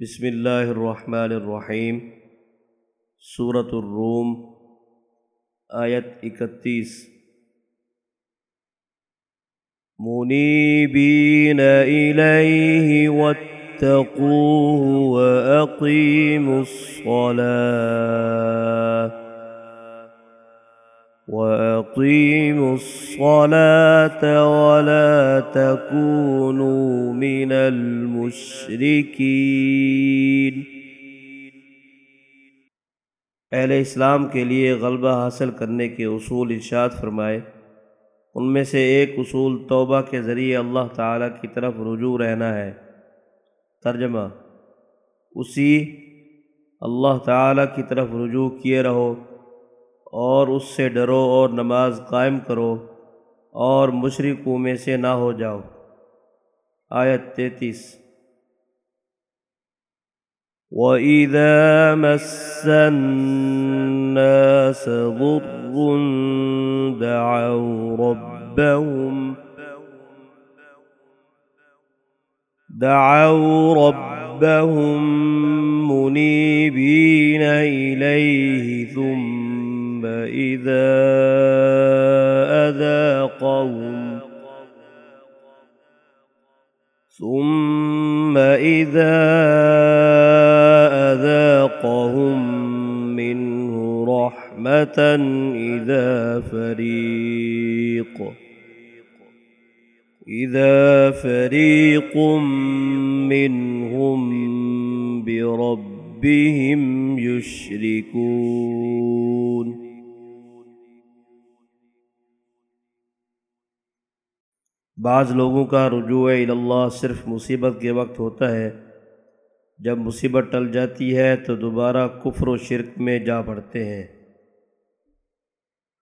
بسم اللہ الرحمن الرحیم، سورة الروم، آیت اکتیس۔ منیبین الیہ واتقوه واقیموا الصلاة واقیموا الصلاة ولا تكونوا من المشرکین اہل اسلام کے لیے غلبہ حاصل کرنے کے اصول ارشاد فرمائے، ان میں سے ایک اصول توبہ کے ذریعے اللہ تعالیٰ کی طرف رجوع رہنا ہے۔ ترجمہ، اسی اللہ تعالیٰ کی طرف رجوع کیے رہو اور اس سے ڈرو اور نماز قائم کرو اور مشرقوں میں سے نہ ہو جاؤ۔ آیت تینتیس۔ وَإِذَا مَسَّ النَّاسَ ضُرٌّ دَعَوْا رَبَّهُمْ دَعَوْا رَبَّهُمْ مُنِيبِينَ إِلَيْهِ ثُمَّ إِذَا أَذَاقَهُمْ ثُمَّ إِذَا إِذَا فَرِيقٌ إِذَا فَرِيقٌ مِّنْهُم بِرَبِّهِمْ يُشْرِكُونَ بعض لوگوں کا رجوع اللہ صرف مصیبت کے وقت ہوتا ہے۔ جب مصیبت ٹل جاتی ہے تو دوبارہ کفر و شرک میں جا پڑتے ہیں۔